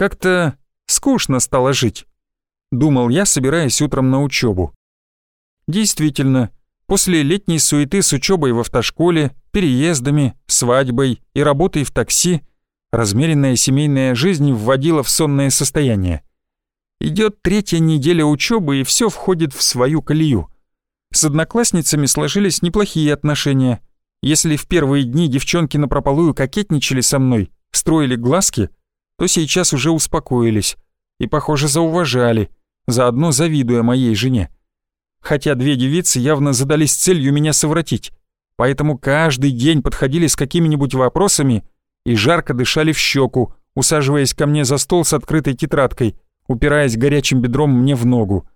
Как-то скучно стало жить. Думал я, собираясь утром на учебу. Действительно, после летней суеты с учебой в автошколе, переездами, свадьбой и работой в такси, размеренная семейная жизнь вводила в сонное состояние. Идет третья неделя учебы и все входит в свою колею. С одноклассницами сложились неплохие отношения. Если в первые дни девчонки напропалую кокетничали со мной, строили глазки, то сейчас уже успокоились и, похоже, зауважали, заодно завидуя моей жене. Хотя две девицы явно задались целью меня совратить, поэтому каждый день подходили с какими-нибудь вопросами и жарко дышали в щеку, усаживаясь ко мне за стол с открытой тетрадкой — упираясь горячим бедром мне в ногу.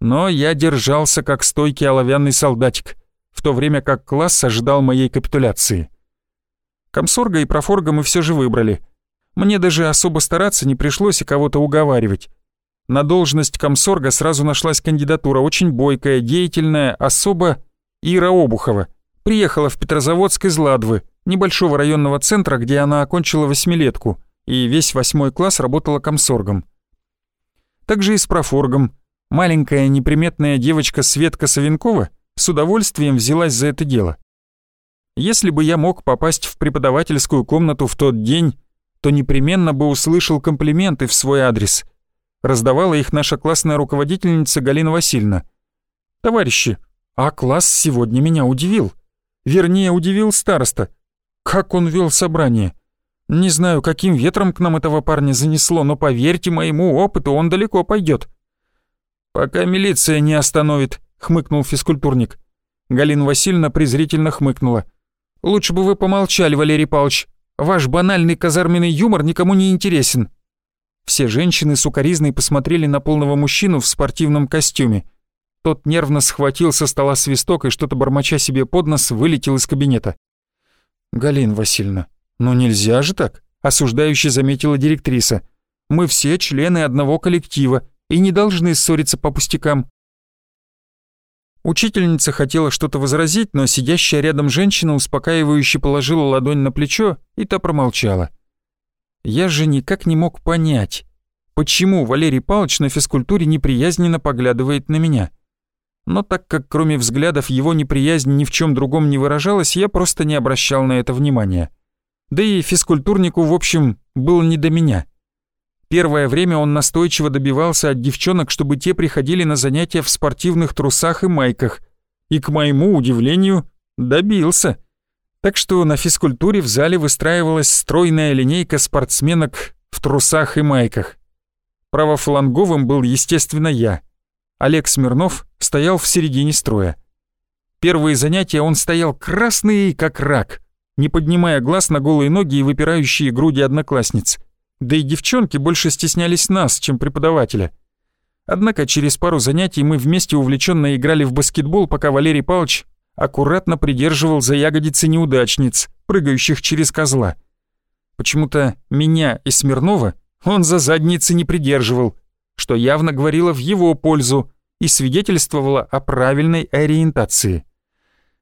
Но я держался как стойкий оловянный солдатик, в то время как класс ожидал моей капитуляции. Комсорга и профорга мы все же выбрали. Мне даже особо стараться не пришлось и кого-то уговаривать. На должность комсорга сразу нашлась кандидатура, очень бойкая, деятельная, особо Ира Обухова. Приехала в Петрозаводск из Ладвы, небольшого районного центра, где она окончила восьмилетку, и весь восьмой класс работала комсоргом также и с профоргом. Маленькая неприметная девочка Светка Савенкова с удовольствием взялась за это дело. Если бы я мог попасть в преподавательскую комнату в тот день, то непременно бы услышал комплименты в свой адрес. Раздавала их наша классная руководительница Галина Васильевна. «Товарищи, а класс сегодня меня удивил. Вернее, удивил староста. Как он вел собрание. Не знаю, каким ветром к нам этого парня занесло, но поверьте моему опыту, он далеко пойдет. «Пока милиция не остановит», — хмыкнул физкультурник. Галина Васильевна презрительно хмыкнула. «Лучше бы вы помолчали, Валерий Павлович. Ваш банальный казарменный юмор никому не интересен». Все женщины сукоризной посмотрели на полного мужчину в спортивном костюме. Тот нервно схватил со стола свисток и что-то бормоча себе под нос вылетел из кабинета. «Галина Васильевна, «Ну нельзя же так», — осуждающе заметила директриса. «Мы все члены одного коллектива и не должны ссориться по пустякам». Учительница хотела что-то возразить, но сидящая рядом женщина успокаивающе положила ладонь на плечо, и та промолчала. Я же никак не мог понять, почему Валерий Павлович на физкультуре неприязненно поглядывает на меня. Но так как кроме взглядов его неприязнь ни в чем другом не выражалась, я просто не обращал на это внимания. Да и физкультурнику, в общем, было не до меня. Первое время он настойчиво добивался от девчонок, чтобы те приходили на занятия в спортивных трусах и майках. И, к моему удивлению, добился. Так что на физкультуре в зале выстраивалась стройная линейка спортсменок в трусах и майках. Правофланговым был, естественно, я. Олег Смирнов стоял в середине строя. Первые занятия он стоял красный, как рак, не поднимая глаз на голые ноги и выпирающие груди одноклассниц. Да и девчонки больше стеснялись нас, чем преподавателя. Однако через пару занятий мы вместе увлеченно играли в баскетбол, пока Валерий Павлович аккуратно придерживал за ягодицы неудачниц, прыгающих через козла. Почему-то меня и Смирнова он за задницы не придерживал, что явно говорило в его пользу и свидетельствовало о правильной ориентации.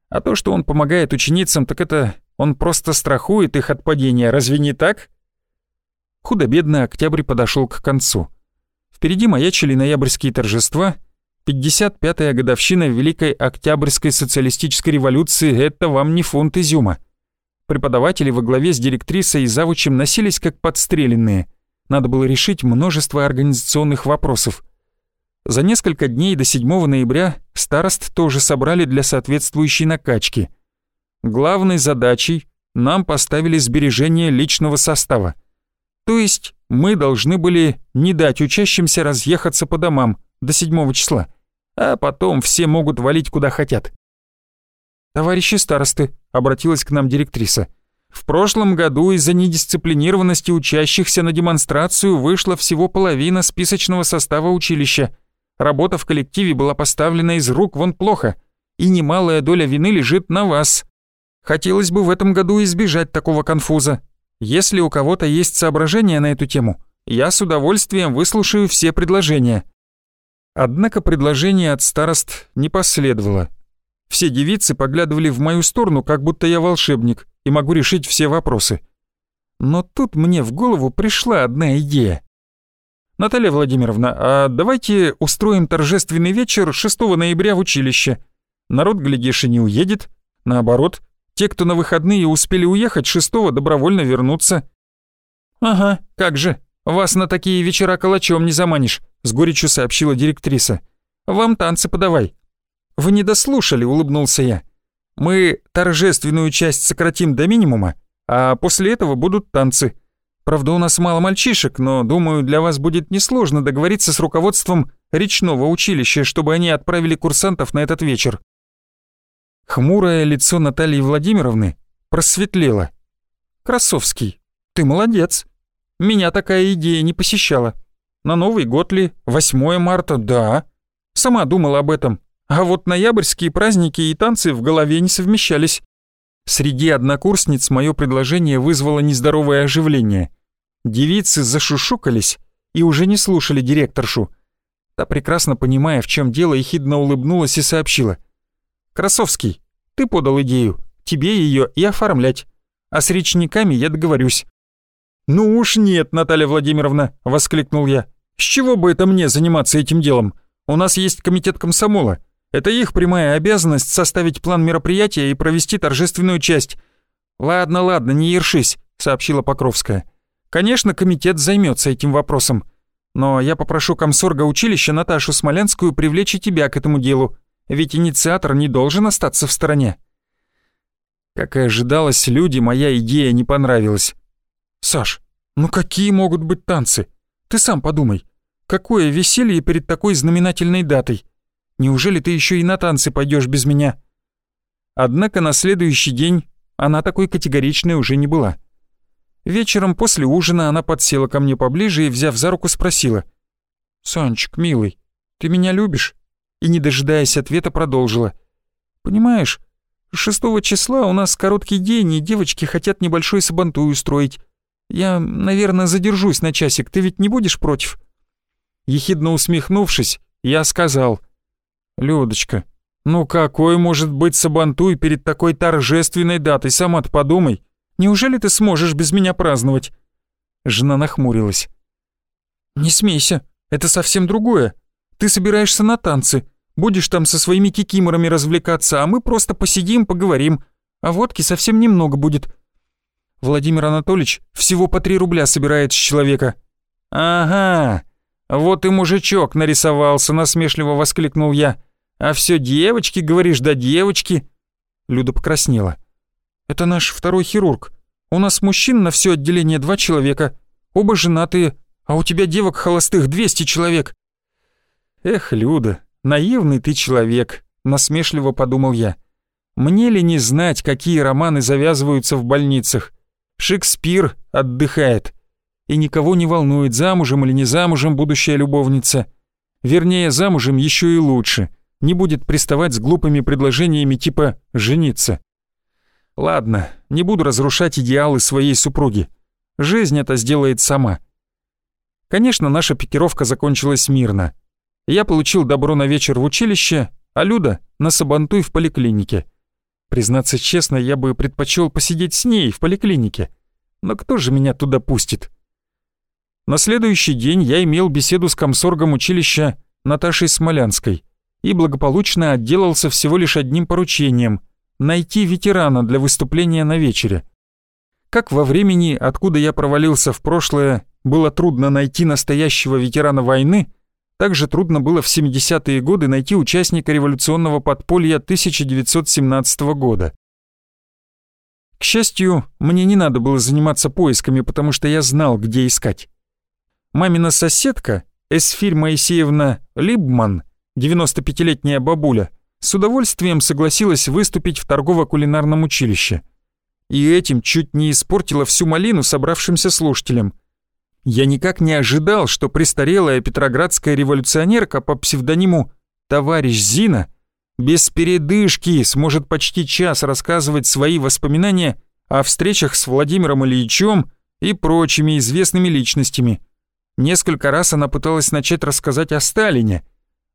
А то, что он помогает ученицам, так это он просто страхует их от падения, разве не так? Худо-бедно октябрь подошел к концу. Впереди маячили ноябрьские торжества, 55-я годовщина Великой Октябрьской социалистической революции — это вам не фунт изюма. Преподаватели во главе с директрисой и завучем носились как подстреленные. Надо было решить множество организационных вопросов. За несколько дней до 7 ноября старост тоже собрали для соответствующей накачки — главной задачей нам поставили сбережение личного состава. То есть мы должны были не дать учащимся разъехаться по домам до 7 числа, а потом все могут валить куда хотят. «Товарищи старосты», — обратилась к нам директриса, «в прошлом году из-за недисциплинированности учащихся на демонстрацию вышла всего половина списочного состава училища. Работа в коллективе была поставлена из рук вон плохо, и немалая доля вины лежит на вас, Хотелось бы в этом году избежать такого конфуза. Если у кого-то есть соображения на эту тему, я с удовольствием выслушаю все предложения». Однако предложение от старост не последовало. Все девицы поглядывали в мою сторону, как будто я волшебник и могу решить все вопросы. Но тут мне в голову пришла одна идея. «Наталья Владимировна, а давайте устроим торжественный вечер 6 ноября в училище. Народ, глядишь, и не уедет. Наоборот, те, кто на выходные успели уехать, 6 добровольно вернутся». «Ага, как же, вас на такие вечера калачом не заманишь», — с горечью сообщила директриса. «Вам танцы подавай». «Вы не дослушали», — улыбнулся я. «Мы торжественную часть сократим до минимума, а после этого будут танцы. Правда, у нас мало мальчишек, но, думаю, для вас будет несложно договориться с руководством речного училища, чтобы они отправили курсантов на этот вечер». Хмурое лицо Натальи Владимировны просветлело. «Красовский, ты молодец. Меня такая идея не посещала. На Новый год ли? 8 марта? Да. Сама думала об этом. А вот ноябрьские праздники и танцы в голове не совмещались. Среди однокурсниц мое предложение вызвало нездоровое оживление. Девицы зашушукались и уже не слушали директоршу. Та, прекрасно понимая, в чем дело, ехидно улыбнулась и сообщила. «Красовский, ты подал идею, тебе ее и оформлять. А с речниками я договорюсь». «Ну уж нет, Наталья Владимировна», — воскликнул я. «С чего бы это мне заниматься этим делом? У нас есть комитет комсомола. Это их прямая обязанность составить план мероприятия и провести торжественную часть. Ладно, ладно, не ершись, сообщила Покровская. Конечно, комитет займется этим вопросом. Но я попрошу комсорга училища Наташу Смолянскую привлечь и тебя к этому делу, ведь инициатор не должен остаться в стороне. Как и ожидалось, люди моя идея не понравилась. «Саш, ну какие могут быть танцы? Ты сам подумай. Какое веселье перед такой знаменательной датой? Неужели ты еще и на танцы пойдешь без меня?» Однако на следующий день она такой категоричной уже не была. Вечером после ужина она подсела ко мне поближе и, взяв за руку, спросила. «Санчик, милый, ты меня любишь?» И, не дожидаясь ответа, продолжила. «Понимаешь, шестого числа у нас короткий день, и девочки хотят небольшой сабантуй устроить. Я, наверное, задержусь на часик, ты ведь не будешь против?» Ехидно усмехнувшись, я сказал — «Людочка, ну какой может быть сабантуй перед такой торжественной датой, сама-то подумай. Неужели ты сможешь без меня праздновать?» Жена нахмурилась. «Не смейся, это совсем другое. Ты собираешься на танцы, будешь там со своими кикиморами развлекаться, а мы просто посидим, поговорим, а водки совсем немного будет». Владимир Анатольевич всего по три рубля собирает с человека. «Ага, вот и мужичок нарисовался», — насмешливо воскликнул я. «А все девочки, говоришь, да девочки!» Люда покраснела. «Это наш второй хирург. У нас мужчин на все отделение два человека. Оба женатые, а у тебя девок холостых 200 человек». «Эх, Люда, наивный ты человек», — насмешливо подумал я. «Мне ли не знать, какие романы завязываются в больницах? Шекспир отдыхает. И никого не волнует, замужем или не замужем будущая любовница. Вернее, замужем еще и лучше» не будет приставать с глупыми предложениями типа «жениться». Ладно, не буду разрушать идеалы своей супруги. Жизнь это сделает сама. Конечно, наша пикировка закончилась мирно. Я получил добро на вечер в училище, а Люда — на сабантуй в поликлинике. Признаться честно, я бы предпочел посидеть с ней в поликлинике. Но кто же меня туда пустит? На следующий день я имел беседу с комсоргом училища Наташей Смолянской и благополучно отделался всего лишь одним поручением — найти ветерана для выступления на вечере. Как во времени, откуда я провалился в прошлое, было трудно найти настоящего ветерана войны, так же трудно было в 70-е годы найти участника революционного подполья 1917 года. К счастью, мне не надо было заниматься поисками, потому что я знал, где искать. Мамина соседка, Эсфирь Моисеевна Либман, 95-летняя бабуля, с удовольствием согласилась выступить в торгово-кулинарном училище. И этим чуть не испортила всю малину собравшимся слушателям. Я никак не ожидал, что престарелая петроградская революционерка по псевдониму «Товарищ Зина» без передышки сможет почти час рассказывать свои воспоминания о встречах с Владимиром Ильичем и прочими известными личностями. Несколько раз она пыталась начать рассказать о Сталине,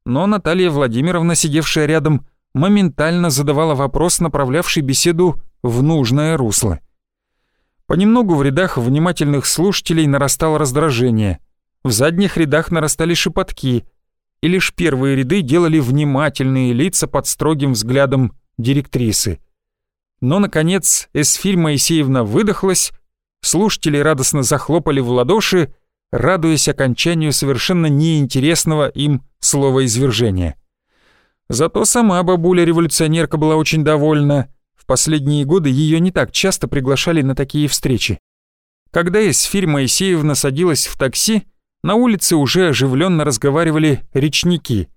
но Наталья Владимировна, сидевшая рядом, моментально задавала вопрос, направлявший беседу в нужное русло. Понемногу в рядах внимательных слушателей нарастало раздражение. В задних рядах нарастали шепотки, и лишь первые ряды делали внимательные лица под строгим взглядом директрисы. Но, наконец, Эсфирь Моисеевна выдохлась, слушатели радостно захлопали в ладоши, радуясь окончанию совершенно неинтересного им словоизвержения. Зато сама бабуля-революционерка была очень довольна. Последние годы ее не так часто приглашали на такие встречи. Когда Эсфирь Моисеевна садилась в такси, на улице уже оживленно разговаривали речники.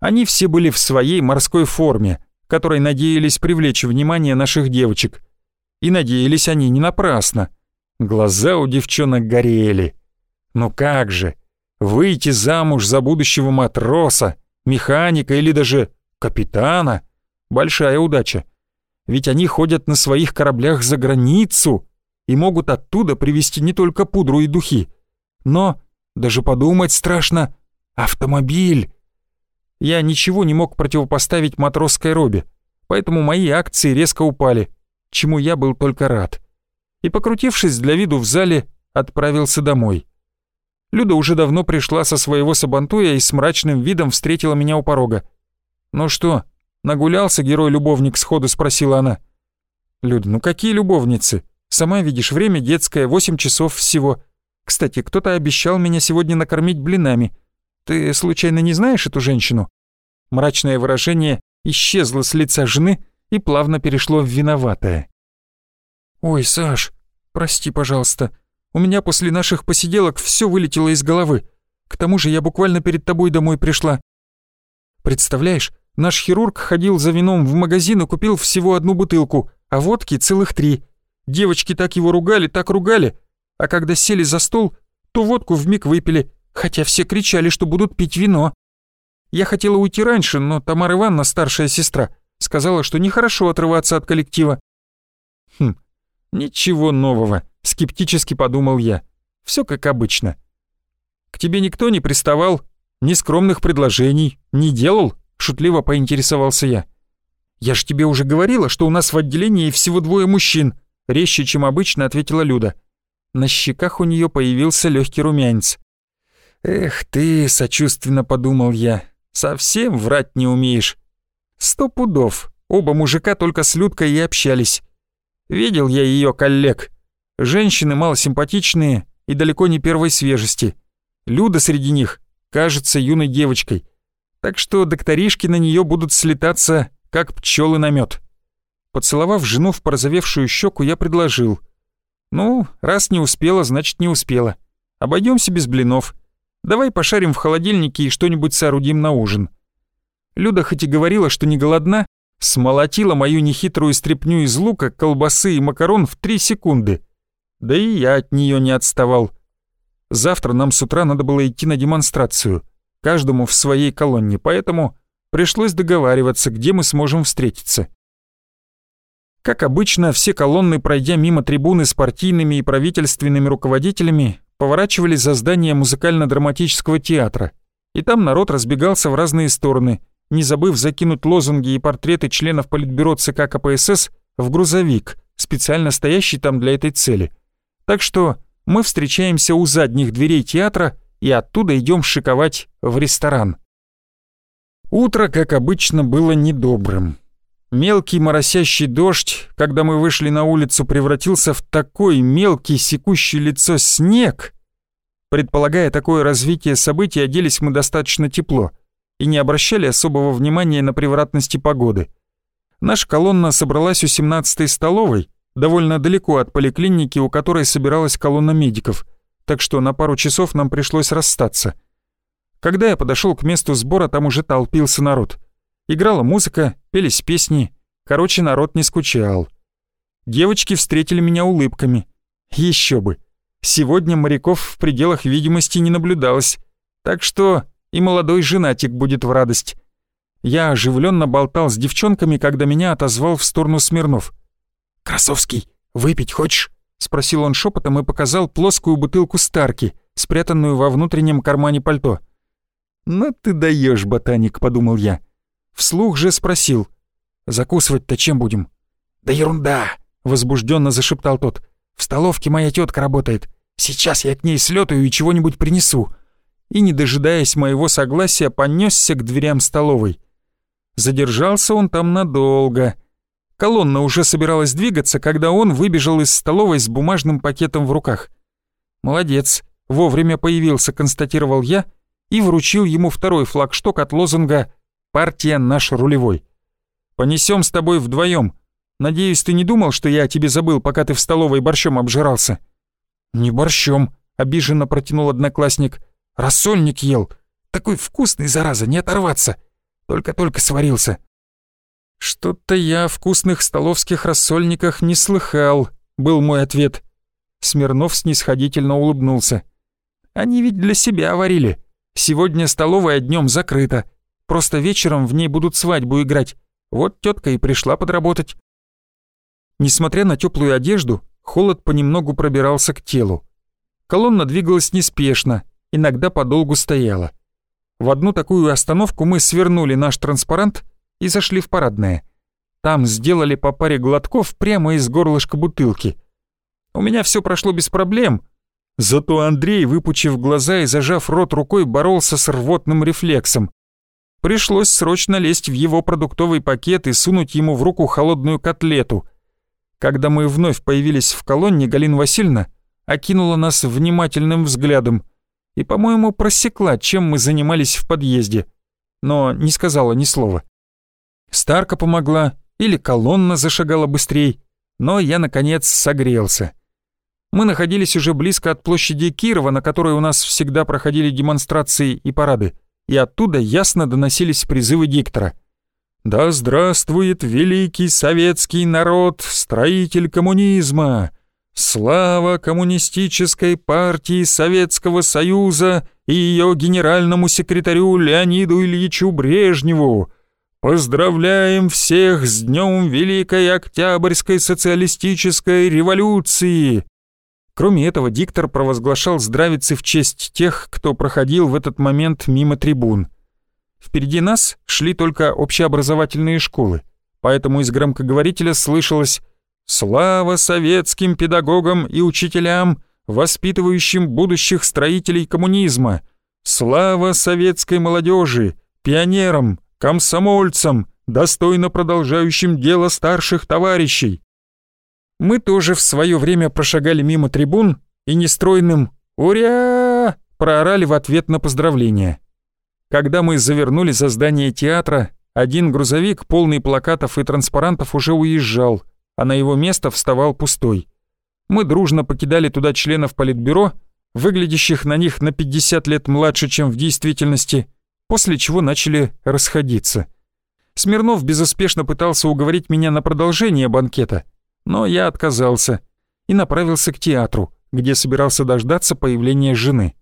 Они все были в своей морской форме, которой надеялись привлечь внимание наших девочек. И надеялись они не напрасно. Глаза у девчонок горели. Ну как же, выйти замуж за будущего матроса, механика или даже капитана — большая удача. Ведь они ходят на своих кораблях за границу и могут оттуда привезти не только пудру и духи, но, даже подумать страшно, автомобиль. Я ничего не мог противопоставить матросской робе, поэтому мои акции резко упали, чему я был только рад. И, покрутившись для виду в зале, отправился домой. Люда уже давно пришла со своего сабантуя и с мрачным видом встретила меня у порога. «Ну что, нагулялся герой-любовник?» — сходу спросила она. «Люда, ну какие любовницы? Сама видишь, время детское, восемь часов всего. Кстати, кто-то обещал меня сегодня накормить блинами. Ты случайно не знаешь эту женщину?» Мрачное выражение исчезло с лица жены и плавно перешло в виноватое. «Ой, Саш, прости, пожалуйста. У меня после наших посиделок все вылетело из головы. К тому же я буквально перед тобой домой пришла. Представляешь, наш хирург ходил за вином в магазин и купил всего одну бутылку, а водки целых три. Девочки так его ругали, так ругали. А когда сели за стол, то водку вмиг выпили, хотя все кричали, что будут пить вино. Я хотела уйти раньше, но Тамара Ивановна, старшая сестра, сказала, что нехорошо отрываться от коллектива. Хм, ничего нового, скептически подумал я. Все как обычно. К тебе никто не приставал, ни скромных предложений не делал, шутливо поинтересовался я. Я же тебе уже говорила, что у нас в отделении всего двое мужчин, резче, чем обычно, ответила Люда. На щеках у нее появился легкий румянец. «Эх ты», — сочувственно подумал я, — «совсем врать не умеешь». Сто пудов, оба мужика только с Людкой и общались. Видел я ее коллег. Женщины малосимпатичные и далеко не первой свежести. Люда среди них кажется юной девочкой. Так что докторишки на нее будут слетаться, как пчелы на мед. Поцеловав жену в порозовевшую щеку, я предложил. «Ну, раз не успела, значит не успела. Обойдемся без блинов. Давай пошарим в холодильнике и что-нибудь соорудим на ужин». Люда хоть и говорила, что не голодна, смолотила мою нехитрую стряпню из лука, колбасы и макарон в три секунды. Да и я от нее не отставал. Завтра нам с утра надо было идти на демонстрацию, каждому в своей колонне, поэтому пришлось договариваться, где мы сможем встретиться. Как обычно, все колонны, пройдя мимо трибуны с партийными и правительственными руководителями, поворачивали за здание музыкально-драматического театра, и там народ разбегался в разные стороны, не забыв закинуть лозунги и портреты членов Политбюро ЦК КПСС в грузовик, специально стоящий там для этой цели. Так что мы встречаемся у задних дверей театра и оттуда идем шиковать в ресторан. Утро, как обычно, было недобрым. Мелкий моросящий дождь, когда мы вышли на улицу, превратился в такой мелкий секущий лицо снег. Предполагая такое развитие событий, оделись мы достаточно тепло и не обращали особого внимания на превратности погоды. Наша колонна собралась у 17-й столовой, довольно далеко от поликлиники, у которой собиралась колонна медиков, так что на пару часов нам пришлось расстаться. Когда я подошел к месту сбора, там уже толпился народ. Играла музыка, пелись песни, короче, народ не скучал. Девочки встретили меня улыбками. Еще бы. Сегодня моряков в пределах видимости не наблюдалось, так что и молодой женатик будет в радость. Я оживленно болтал с девчонками, когда меня отозвал в сторону Смирнов. «Красовский, выпить хочешь?» — спросил он шепотом и показал плоскую бутылку Старки, спрятанную во внутреннем кармане пальто. «Ну ты даешь, ботаник», — подумал я. Вслух же спросил. «Закусывать-то чем будем?» «Да ерунда!» — возбужденно зашептал тот. В столовке моя тетка работает. Сейчас я к ней слетаю и чего-нибудь принесу». И, не дожидаясь моего согласия, понесся к дверям столовой. Задержался он там надолго. Колонна уже собиралась двигаться, когда он выбежал из столовой с бумажным пакетом в руках. «Молодец, вовремя появился», — констатировал я и вручил ему второй флагшток от лозунга «Партия наш рулевой». «Понесем с тобой вдвоем. Надеюсь, ты не думал, что я о тебе забыл, пока ты в столовой борщом обжирался?» «Не борщом», — обиженно протянул одноклассник. «Рассольник ел. Такой вкусный, зараза, не оторваться. Только-только сварился». «Что-то я о вкусных столовских рассольниках не слыхал», — был мой ответ. Смирнов снисходительно улыбнулся. «Они ведь для себя варили. Сегодня столовая днем закрыта. Просто вечером в ней будут свадьбу играть. Вот тетка и пришла подработать». Несмотря на теплую одежду, холод понемногу пробирался к телу. Колонна двигалась неспешно, иногда подолгу стояла. В одну такую остановку мы свернули наш транспарант и зашли в парадное. Там сделали по паре глотков прямо из горлышка бутылки. У меня все прошло без проблем, зато Андрей, выпучив глаза и зажав рот рукой, боролся с рвотным рефлексом. Пришлось срочно лезть в его продуктовый пакет и сунуть ему в руку холодную котлету — когда мы вновь появились в колонне, Галина Васильевна окинула нас внимательным взглядом и, по-моему, просекла, чем мы занимались в подъезде, но не сказала ни слова. Старка помогла или колонна зашагала быстрее, но я, наконец, согрелся. Мы находились уже близко от площади Кирова, на которой у нас всегда проходили демонстрации и парады, и оттуда ясно доносились призывы диктора — да здравствует великий советский народ, строитель коммунизма! Слава коммунистической партии Советского Союза и ее генеральному секретарю Леониду Ильичу Брежневу! Поздравляем всех с Днем Великой Октябрьской социалистической революции! Кроме этого, диктор провозглашал здравицы в честь тех, кто проходил в этот момент мимо трибун. Впереди нас шли только общеобразовательные школы, поэтому из громкоговорителя слышалось «Слава советским педагогам и учителям, воспитывающим будущих строителей коммунизма! Слава советской молодежи, пионерам, комсомольцам, достойно продолжающим дело старших товарищей!» Мы тоже в свое время прошагали мимо трибун и нестройным «Уря!» проорали в ответ на поздравления. Когда мы завернули за здание театра, один грузовик, полный плакатов и транспарантов, уже уезжал, а на его место вставал пустой. Мы дружно покидали туда членов политбюро, выглядящих на них на 50 лет младше, чем в действительности, после чего начали расходиться. Смирнов безуспешно пытался уговорить меня на продолжение банкета, но я отказался и направился к театру, где собирался дождаться появления жены.